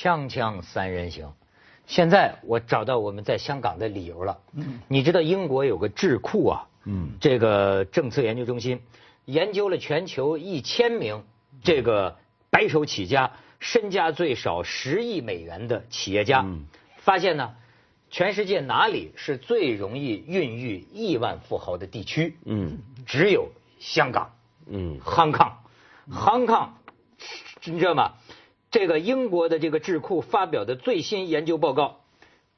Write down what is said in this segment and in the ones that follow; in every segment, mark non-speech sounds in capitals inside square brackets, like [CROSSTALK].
锵锵三人行，现在我找到我们在香港的理由了。嗯，你知道英国有个智库啊，嗯，这个政策研究中心研究了全球一千名这个白手起家、身家最少十亿美元的企业家，发现呢，全世界哪里是最容易孕育亿万富豪的地区？嗯，只有香港。嗯，Hong Kong，Hong Kong，你知道吗？这个英国的这个智库发表的最新研究报告，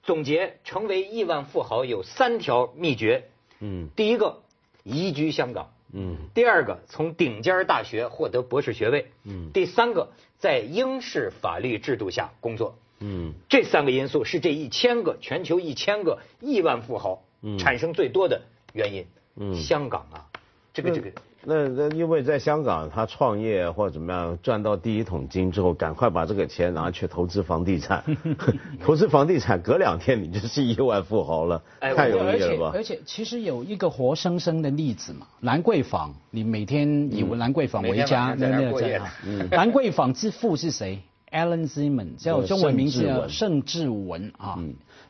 总结成为亿万富豪有三条秘诀。嗯，第一个移居香港。嗯，第二个从顶尖大学获得博士学位。嗯，第三个在英式法律制度下工作。嗯，这三个因素是这一千个全球一千个亿万富豪产生最多的原因。嗯，香港啊，这个这个。那那因为在香港，他创业或者怎么样赚到第一桶金之后，赶快把这个钱拿去投资房地产，[LAUGHS] 投资房地产，隔两天你就是亿万富豪了，太容易了吧？而且其实有一个活生生的例子嘛，兰桂坊，你每天以兰桂坊为家，那那在兰桂坊之父是谁？Alan Zeman，叫中文名字叫盛志文啊，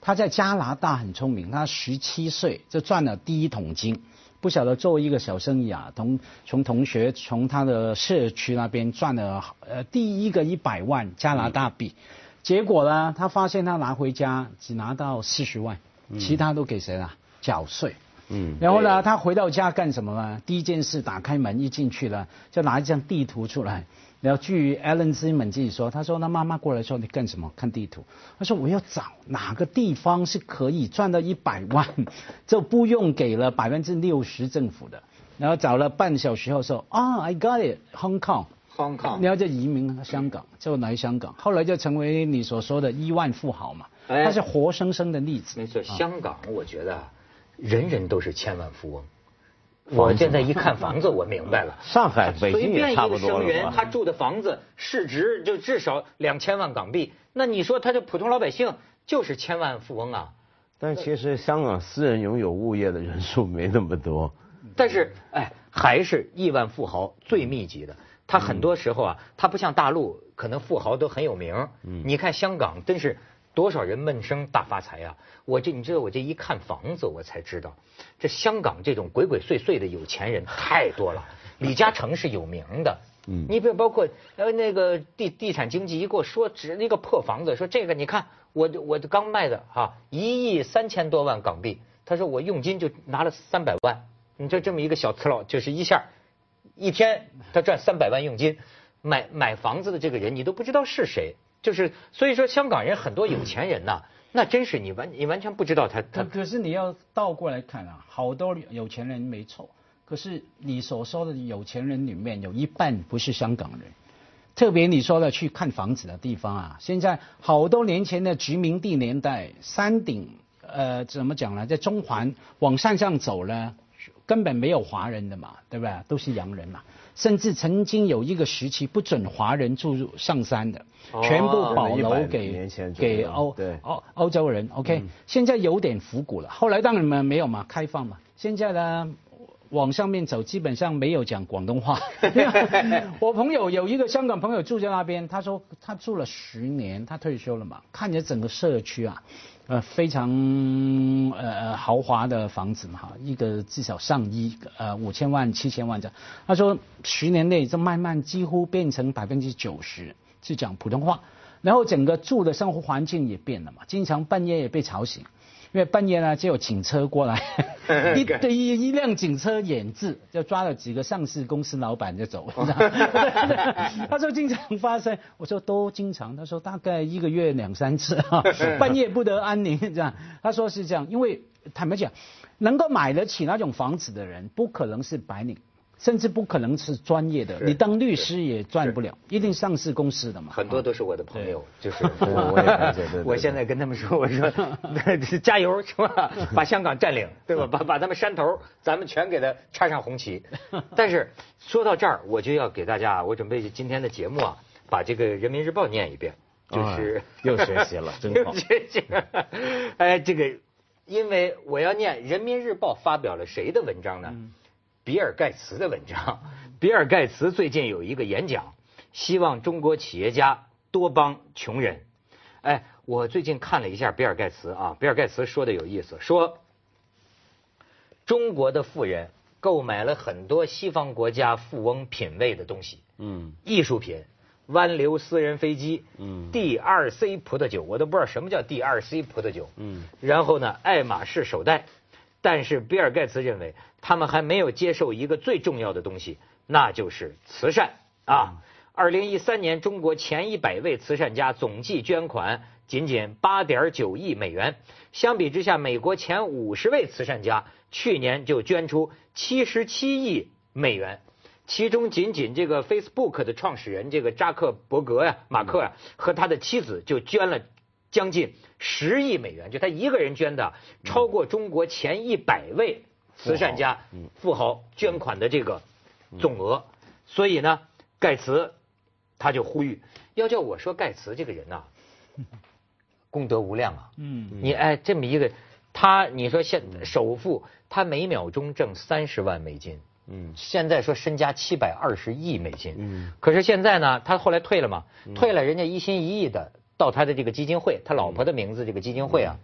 他在加拿大很聪明，他十七岁就赚了第一桶金。不晓得作为一个小生意啊，同从同学从他的社区那边赚了呃第一个一百万加拿大币，结果呢，他发现他拿回家只拿到四十万，其他都给谁了？缴税。嗯。然后呢，他回到家干什么呢？第一件事打开门一进去了，就拿一张地图出来。然后据 Alan Zeman 自己说，他说他妈妈过来说你干什么？看地图。他说我要找哪个地方是可以赚到一百万，[LAUGHS] 就不用给了百分之六十政府的。然后找了半小时后说啊，I got it，Hong Kong，Hong Kong。然后就移民香港，就来香港，后来就成为你所说的亿万富豪嘛。他是活生生的例子。没错，香港我觉得人人都是千万富翁。我现在一看房子，我明白了。上海、北京也差不多了。随便一个生源，他住的房子市值就至少两千万港币。那你说他这普通老百姓就是千万富翁啊？但其实香港私人拥有物业的人数没那么多。但是哎，还是亿万富豪最密集的。他很多时候啊，他不像大陆，可能富豪都很有名。嗯。你看香港，真是。多少人闷声大发财啊！我这你知道，我这一看房子，我才知道，这香港这种鬼鬼祟祟的有钱人太多了。[LAUGHS] 李嘉诚是有名的，嗯，你比如包括呃那个地地产经纪一给我说，指那个破房子，说这个你看，我我刚卖的哈，一亿三千多万港币，他说我佣金就拿了三百万，你就这么一个小次佬，就是一下一天他赚三百万佣金，买买房子的这个人你都不知道是谁。就是所以说，香港人很多有钱人呐，那真是你完你完全不知道他他。可是你要倒过来看啊，好多有钱人没错，可是你所说的有钱人里面有一半不是香港人，特别你说的去看房子的地方啊，现在好多年前的殖民地年代，山顶呃怎么讲呢，在中环往山上走呢，根本没有华人的嘛，对不对？都是洋人嘛。甚至曾经有一个时期不准华人住入上山的，全部保留给给欧欧欧洲人。OK，现在有点复古了。后来当然没没有嘛，开放嘛。现在呢，往上面走，基本上没有讲广东话。[LAUGHS] 我朋友有一个香港朋友住在那边，他说他住了十年，他退休了嘛，看着整个社区啊。呃，非常呃豪华的房子嘛，哈，一个至少上亿，呃五千万、七千万这样。他说十年内就慢慢几乎变成百分之九十是讲普通话，然后整个住的生活环境也变了嘛，经常半夜也被吵醒。因为半夜呢，就有警车过来，[LAUGHS] 一对一一辆警车演制，就抓了几个上市公司老板就走。[LAUGHS] 他说经常发生，我说都经常，他说大概一个月两三次啊，[LAUGHS] 半夜不得安宁这样。他说是这样，因为坦白讲，能够买得起那种房子的人，不可能是白领。甚至不可能是专业的，你当律师也赚不了，一定上市公司的嘛。很多都是我的朋友，就是 [LAUGHS] 我，我现在跟他们说，我说加油是吧？把香港占领，对吧？[LAUGHS] 把把他们山头，咱们全给他插上红旗。[LAUGHS] 但是说到这儿，我就要给大家，我准备今天的节目啊，把这个《人民日报》念一遍，就是又学习了，真好。学习。哎，这个，因为我要念《人民日报》发表了谁的文章呢？比尔盖茨的文章，[LAUGHS] 比尔盖茨最近有一个演讲，希望中国企业家多帮穷人。哎，我最近看了一下比尔盖茨啊，比尔盖茨说的有意思，说中国的富人购买了很多西方国家富翁品味的东西，嗯，艺术品。湾流私人飞机，嗯，D 二 C 葡萄酒，我都不知道什么叫 D 二 C 葡萄酒，嗯，然后呢，爱马仕手袋，但是比尔盖茨认为他们还没有接受一个最重要的东西，那就是慈善。啊。二零一三年，中国前一百位慈善家总计捐款仅仅八点九亿美元，相比之下，美国前五十位慈善家去年就捐出七十七亿美元。其中仅仅这个 Facebook 的创始人这个扎克伯格呀，马克啊，和他的妻子就捐了将近十亿美元，就他一个人捐的超过中国前一百位慈善家富豪捐款的这个总额。所以呢，盖茨他就呼吁，要叫我说盖茨这个人呐，[LAUGHS] 功德无量啊。嗯，你哎这么一个他，你说现首富他每秒钟挣三十万美金。嗯，现在说身家七百二十亿美金，嗯，可是现在呢，他后来退了嘛，退了，人家一心一意的到他的这个基金会，他老婆的名字这个基金会啊，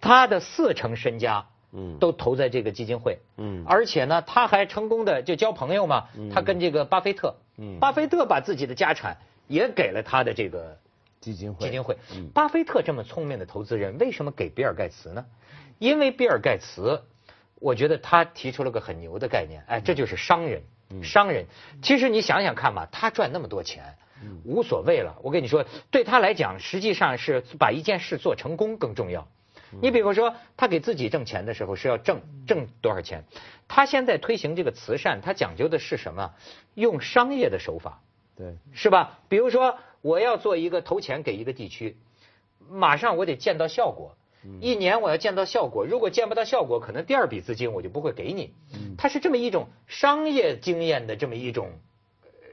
他的四成身家，嗯，都投在这个基金会，嗯，而且呢，他还成功的就交朋友嘛，他跟这个巴菲特，嗯，巴菲特把自己的家产也给了他的这个基金会，基金会，巴菲特这么聪明的投资人，为什么给比尔盖茨呢？因为比尔盖茨。我觉得他提出了个很牛的概念，哎，这就是商人。商人，其实你想想看嘛，他赚那么多钱，无所谓了。我跟你说，对他来讲，实际上是把一件事做成功更重要。你比如说，他给自己挣钱的时候是要挣挣多少钱？他现在推行这个慈善，他讲究的是什么？用商业的手法，对，是吧？比如说，我要做一个投钱给一个地区，马上我得见到效果。一年我要见到效果，如果见不到效果，可能第二笔资金我就不会给你。它是这么一种商业经验的这么一种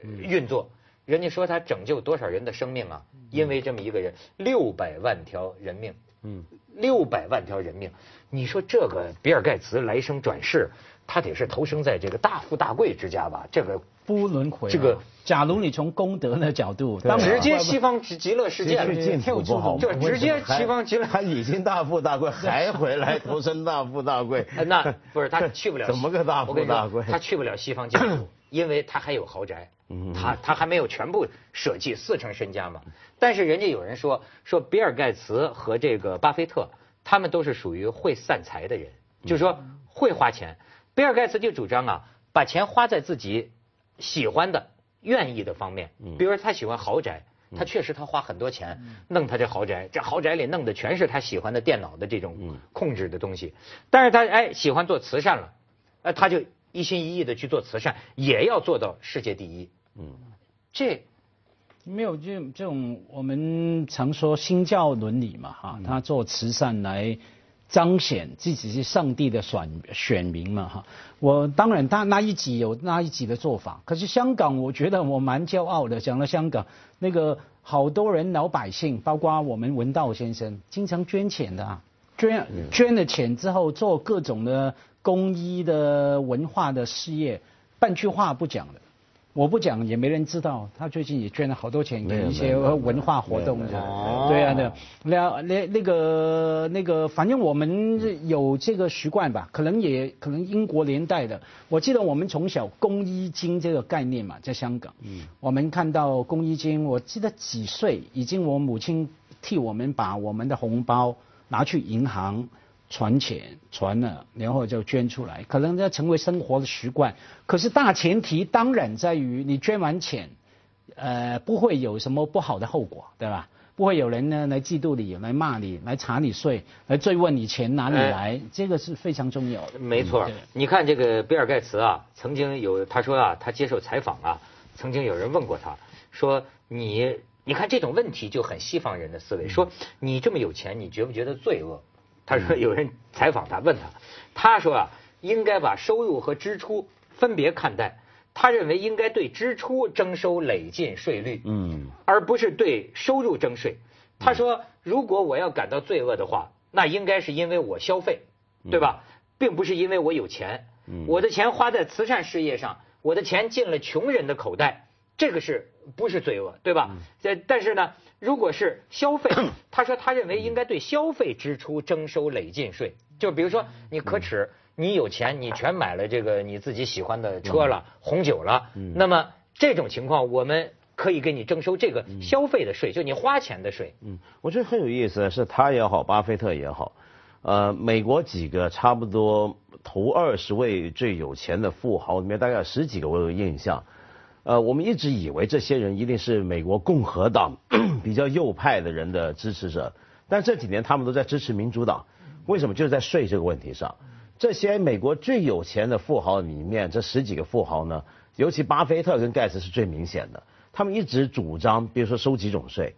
运作。人家说他拯救多少人的生命啊？因为这么一个人，六百万条人命。嗯，六百万条人命，你说这个比尔盖茨来生转世，他得是投生在这个大富大贵之家吧？这个。不轮回。这个，假如你从功德的角度，当直接西方极极乐世界跳出，就直接西方极乐，他已经大富大贵，[LAUGHS] 还回来投身大富大贵。那不是他去不了，[LAUGHS] 怎么个大富大贵？他去不了西方净土，[LAUGHS] 因为他还有豪宅，他他还没有全部舍弃四成身家嘛。但是人家有人说，说比尔盖茨和这个巴菲特，他们都是属于会散财的人，就是说会花钱。比尔盖茨就主张啊，把钱花在自己。喜欢的、愿意的方面，比如说他喜欢豪宅，他确实他花很多钱弄他这豪宅，这豪宅里弄的全是他喜欢的电脑的这种控制的东西。但是他哎喜欢做慈善了，哎他就一心一意的去做慈善，也要做到世界第一。嗯，这没有这这种我们常说新教伦理嘛哈，他做慈善来。彰显自己是上帝的选选民嘛哈，我当然他那一集有那一集的做法，可是香港我觉得我蛮骄傲的，讲了香港那个好多人老百姓，包括我们文道先生，经常捐钱的啊，捐捐了钱之后做各种的公益的文化的事业，半句话不讲的。我不讲也没人知道，他最近也捐了好多钱给一些文化活动。对啊，对，那那那个那个，反正我们有这个习惯吧，可能也可能英国年代的。我记得我们从小公益金这个概念嘛，在香港，嗯，我们看到公益金，我记得几岁已经我母亲替我们把我们的红包拿去银行。传钱传了，然后就捐出来，可能要成为生活的习惯。可是大前提当然在于你捐完钱，呃，不会有什么不好的后果，对吧？不会有人呢来嫉妒你，来骂你，来查你税，来追问你钱哪里来，这个是非常重要的。没错，你看这个比尔盖茨啊，曾经有他说啊，他接受采访啊，曾经有人问过他，说你你看这种问题就很西方人的思维，说你这么有钱，你觉不觉得罪恶？他说有人采访他，问他，他说啊，应该把收入和支出分别看待。他认为应该对支出征收累进税率，嗯，而不是对收入征税。他说，如果我要感到罪恶的话，那应该是因为我消费，对吧？并不是因为我有钱。我的钱花在慈善事业上，我的钱进了穷人的口袋。这个是不是罪恶，对吧？这但是呢，如果是消费，[COUGHS] 他说他认为应该对消费支出征收累进税，就比如说你可耻，你有钱，你全买了这个你自己喜欢的车了、红酒了，那么这种情况我们可以给你征收这个消费的税，就你花钱的税。嗯，我觉得很有意思，是他也好，巴菲特也好，呃，美国几个差不多头二十位最有钱的富豪里面，大概有十几个我有印象。呃，我们一直以为这些人一定是美国共和党 [CLEARS THROAT] 比较右派的人的支持者，但这几年他们都在支持民主党。为什么？就是在税这个问题上。这些美国最有钱的富豪里面，这十几个富豪呢，尤其巴菲特跟盖茨是最明显的。他们一直主张，比如说收几种税，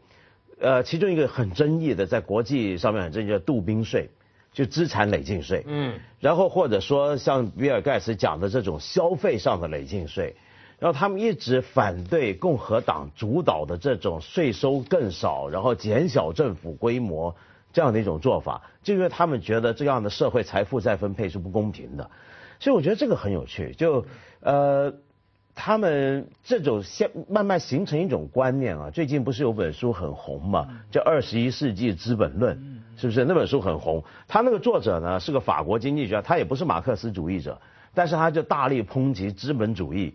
呃，其中一个很争议的，在国际上面很争议，叫杜宾税，就资产累进税。嗯。然后或者说像比尔盖茨讲的这种消费上的累进税。然后他们一直反对共和党主导的这种税收更少，然后减小政府规模这样的一种做法，就因为他们觉得这样的社会财富再分配是不公平的。所以我觉得这个很有趣，就呃，他们这种现慢慢形成一种观念啊。最近不是有本书很红嘛，叫《二十一世纪资本论》，是不是？那本书很红。他那个作者呢是个法国经济学家，他也不是马克思主义者，但是他就大力抨击资本主义。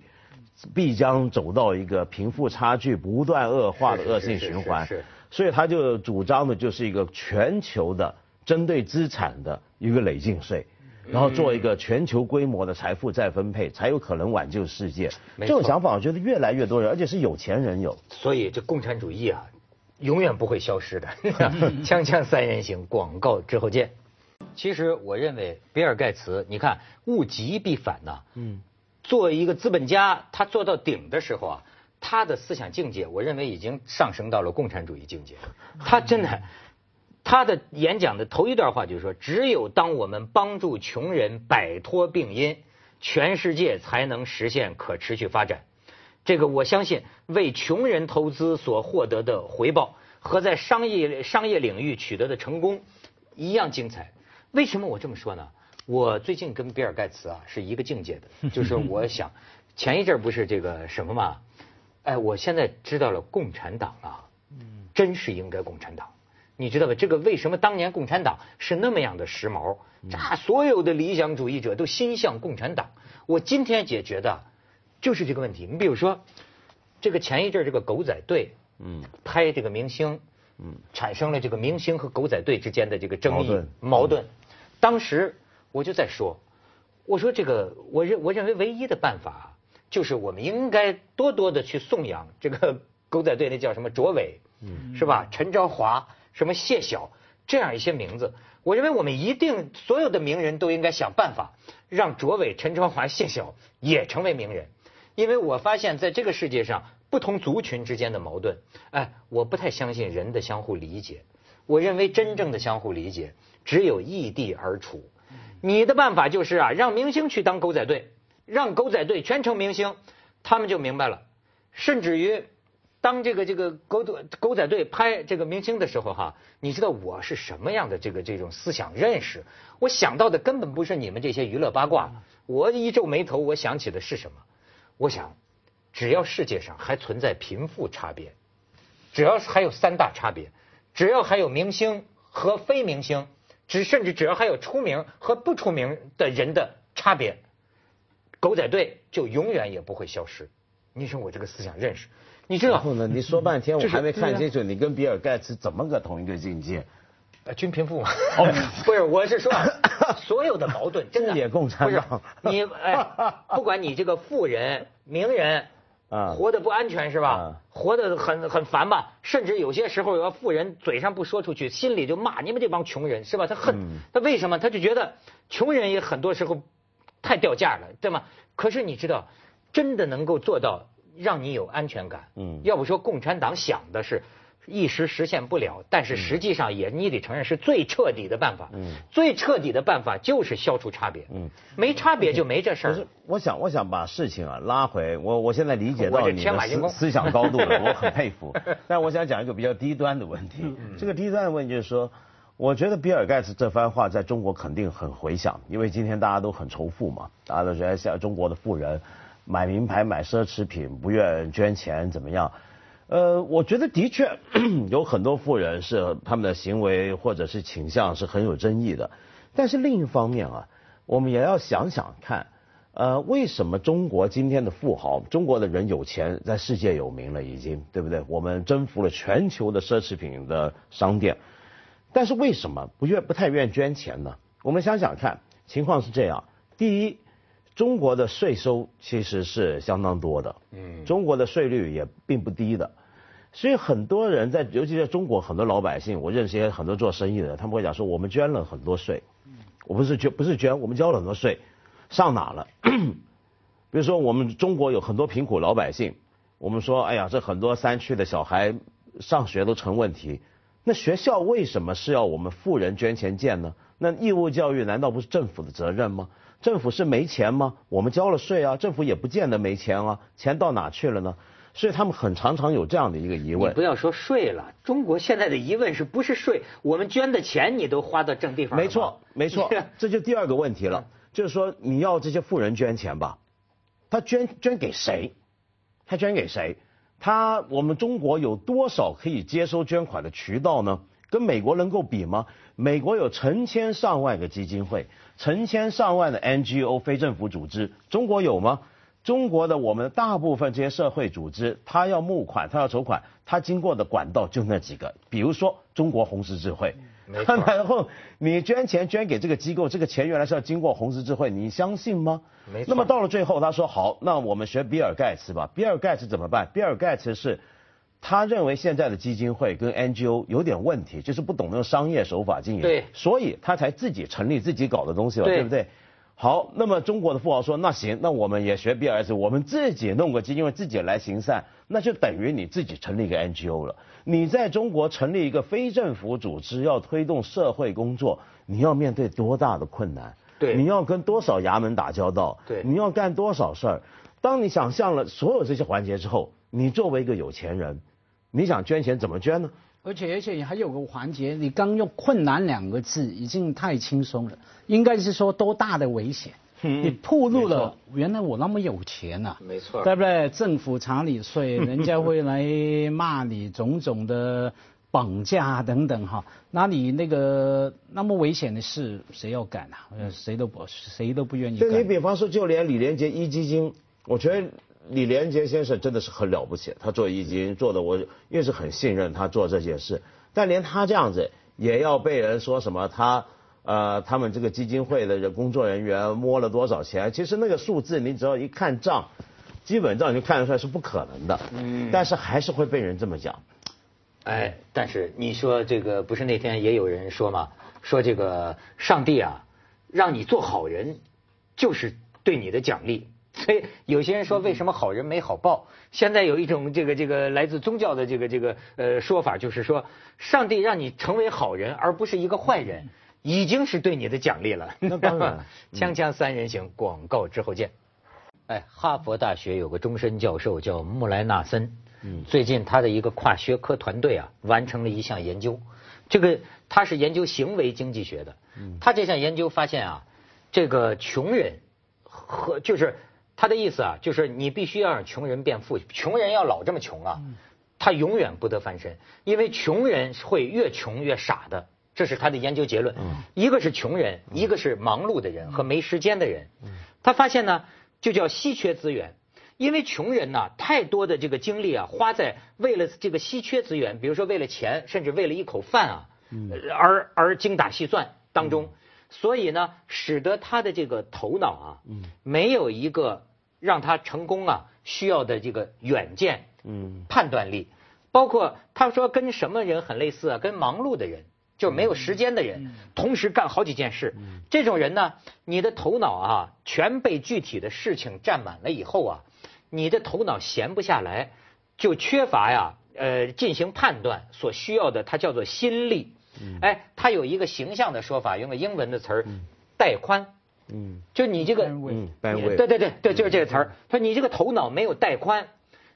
必将走到一个贫富差距不断恶化的恶性循环，所以他就主张的就是一个全球的针对资产的一个累进税，然后做一个全球规模的财富再分配，才有可能挽救世界。这种想法我觉得越来越多人，而且是有钱人有。所以这共产主义啊，永远不会消失的。[LAUGHS] 锵锵三人行，广告之后见。其实我认为比尔盖茨，你看物极必反呐。嗯。作为一个资本家，他做到顶的时候啊，他的思想境界，我认为已经上升到了共产主义境界。他真的，他的演讲的头一段话就是说，只有当我们帮助穷人摆脱病因，全世界才能实现可持续发展。这个我相信，为穷人投资所获得的回报和在商业商业领域取得的成功一样精彩。为什么我这么说呢？我最近跟比尔盖茨啊是一个境界的，就是我想，前一阵不是这个什么嘛，哎，我现在知道了共产党啊，真是应该共产党，你知道吧？这个为什么当年共产党是那么样的时髦？这所有的理想主义者都心向共产党。我今天解决的，就是这个问题。你比如说，这个前一阵这个狗仔队，嗯，拍这个明星，嗯，产生了这个明星和狗仔队之间的这个争议矛盾，当时。我就在说，我说这个，我认我认为唯一的办法就是我们应该多多的去颂扬这个 [LAUGHS] 狗仔队那叫什么卓伟，是吧？陈昭华，什么谢晓，这样一些名字，我认为我们一定所有的名人都应该想办法让卓伟、陈昭华、谢晓也成为名人，因为我发现在这个世界上不同族群之间的矛盾，哎，我不太相信人的相互理解，我认为真正的相互理解只有异地而处。你的办法就是啊，让明星去当狗仔队，让狗仔队全成明星，他们就明白了。甚至于，当这个这个狗仔狗仔队拍这个明星的时候哈，你知道我是什么样的这个这种思想认识？我想到的根本不是你们这些娱乐八卦。我一皱眉头，我想起的是什么？我想，只要世界上还存在贫富差别，只要还有三大差别，只要还有明星和非明星。只甚至只要还有出名和不出名的人的差别，狗仔队就永远也不会消失。你说我这个思想认识，你知道？然后呢？你说半天 [LAUGHS] 我还没看清楚，你跟比尔盖茨怎么个同一个境界？呃，均贫富嘛。哦，[LAUGHS] 不是，我是说，[LAUGHS] 所有的矛盾真的也共产党。你哎，不管你这个富人、名人。啊，活得不安全是吧？活得很很烦吧？甚至有些时候，有个富人嘴上不说出去，心里就骂你们这帮穷人是吧？他恨他为什么？他就觉得穷人也很多时候太掉价了，对吗？可是你知道，真的能够做到让你有安全感？嗯，要不说共产党想的是。一时实现不了，但是实际上也你得承认是最彻底的办法。嗯，最彻底的办法就是消除差别。嗯，没差别就没这事儿。我想，我想把事情啊拉回我，我现在理解到你的思思想高度了，我很佩服。[LAUGHS] 但我想讲一个比较低端的问题。这个低端的问题就是说，我觉得比尔盖茨这番话在中国肯定很回响，因为今天大家都很仇富嘛，大家都觉得像中国的富人。买名牌、买奢侈品，不愿捐钱，怎么样？呃，我觉得的确 [CLEARS THROAT] 有很多富人是他们的行为或者是倾向是很有争议的。但是另一方面啊，我们也要想想看，呃，为什么中国今天的富豪，中国的人有钱，在世界有名了，已经对不对？我们征服了全球的奢侈品的商店，但是为什么不愿不太愿捐钱呢？我们想想看，情况是这样：第一。中国的税收其实是相当多的，嗯，中国的税率也并不低的，所以很多人在，尤其在中国，很多老百姓，我认识些很多做生意的，他们会讲说，我们捐了很多税，我不是捐，不是捐，我们交了很多税，上哪了？[CLEARS THROAT] 比如说，我们中国有很多贫苦老百姓，我们说，哎呀，这很多山区的小孩上学都成问题，那学校为什么是要我们富人捐钱建呢？那义务教育难道不是政府的责任吗？政府是没钱吗？我们交了税啊，政府也不见得没钱啊，钱到哪去了呢？所以他们很常常有这样的一个疑问。不要说税了，中国现在的疑问是不是税？我们捐的钱你都花到正地方没错，没错，[LAUGHS] 这就第二个问题了，就是说你要这些富人捐钱吧，他捐捐给谁？他捐给谁？他我们中国有多少可以接收捐款的渠道呢？跟美国能够比吗？美国有成千上万个基金会。成千上万的 NGO 非政府组织，中国有吗？中国的我们大部分这些社会组织，它要募款，它要筹款，它经过的管道就那几个，比如说中国红十字会。[LAUGHS] 然后你捐钱捐给这个机构，这个钱原来是要经过红十字会，你相信吗？没错。那么到了最后，他说好，那我们学比尔盖茨吧。比尔盖茨怎么办？比尔盖茨是。他认为现在的基金会跟 NGO 有点问题，就是不懂得用商业手法经营，对，所以他才自己成立自己搞的东西了，对不对？好，那么中国的富豪说，那行，那我们也学 B S，我们自己弄个基金会，自己来行善，那就等于你自己成立一个 NGO 了。你在中国成立一个非政府组织，要推动社会工作，你要面对多大的困难？对，你要跟多少衙门打交道？对，你要干多少事儿？当你想象了所有这些环节之后，你作为一个有钱人。你想捐钱怎么捐呢？而且而且还有个环节，你刚用困难两个字已经太轻松了，应该是说多大的危险？[LAUGHS] 你暴露了，原来我那么有钱呐，没错，对不对？政府查你税，人家会来骂你，种种的绑架等等哈。那你那个那么危险的事，谁要干啊？谁都不谁都不愿意干。你比方说，就连李连杰一基金，我觉得。李连杰先生真的是很了不起，他做易经做的，我越是很信任他做这件事。但连他这样子也要被人说什么？他呃，他们这个基金会的工作人员摸了多少钱？其实那个数字你只要一看账，基本账就看得出来是不可能的。嗯。但是还是会被人这么讲。哎，但是你说这个不是那天也有人说嘛？说这个上帝啊，让你做好人，就是对你的奖励。[LAUGHS] 所以有些人说，为什么好人没好报？现在有一种这个这个来自宗教的这个这个呃说法，就是说，上帝让你成为好人，而不是一个坏人，已经是对你的奖励了。那当然。锵锵三人行，广告之后见。哎，哈佛大学有个终身教授叫穆莱纳森，嗯，最近他的一个跨学科团队啊，完成了一项研究。这个他是研究行为经济学的，嗯，他这项研究发现啊，这个穷人和就是。他的意思啊，就是你必须要让穷人变富，穷人要老这么穷啊，他永远不得翻身，因为穷人会越穷越傻的，这是他的研究结论。一个是穷人，一个是忙碌的人和没时间的人。他发现呢，就叫稀缺资源，因为穷人呢，太多的这个精力啊，花在为了这个稀缺资源，比如说为了钱，甚至为了一口饭啊，而而精打细算当中。所以呢，使得他的这个头脑啊，没有一个让他成功啊需要的这个远见、嗯判断力。包括他说跟什么人很类似啊？跟忙碌的人，就没有时间的人，同时干好几件事。这种人呢，你的头脑啊全被具体的事情占满了以后啊，你的头脑闲不下来，就缺乏呀呃进行判断所需要的，它叫做心力。哎，他有一个形象的说法，用个英文的词儿，带宽。嗯，就你这个，嗯，对对对对，就是这个词儿。他说你这个头脑没有带宽，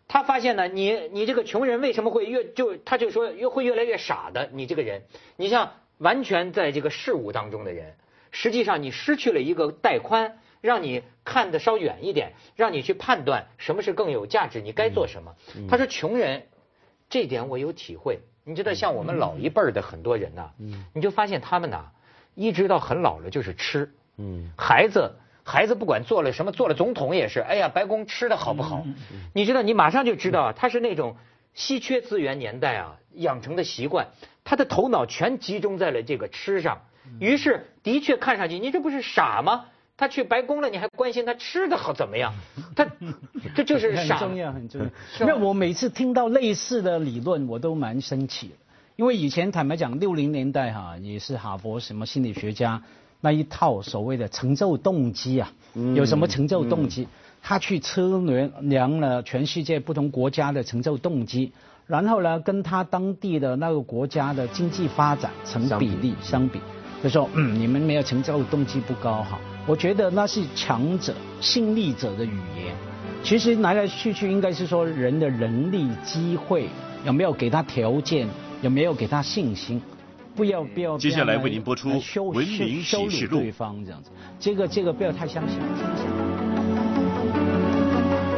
他发现呢，你你这个穷人为什么会越就他就说越会越来越傻的？你这个人，你像完全在这个事物当中的人，实际上你失去了一个带宽，让你看得稍远一点，让你去判断什么是更有价值，你该做什么。他说穷人，这点我有体会。你知道像我们老一辈的很多人呐，你就发现他们呐，一直到很老了就是吃。孩子孩子不管做了什么，做了总统也是，哎呀，白宫吃的好不好？你知道你马上就知道他是那种稀缺资源年代啊养成的习惯，他的头脑全集中在了这个吃上。于是的确看上去，你这不是傻吗？他去白宫了，你还关心他吃的好怎么样？[LAUGHS] 他这就是很重要，很重要。那我每次听到类似的理论，我都蛮生气的。因为以前坦白讲，六零年代哈也是哈佛什么心理学家那一套所谓的成就动机啊，有什么成就动机？他去测量量了全世界不同国家的成就动机，然后呢跟他当地的那个国家的经济发展成比例相比，就说嗯你们没有成就动机不高哈。我觉得那是强者、胜利者的语言。其实来来去去，应该是说人的人力、机会有没有给他条件，有没有给他信心。不要不要。接下来为您播出《文明启示录》。对方这样子，这个这个不要太相信。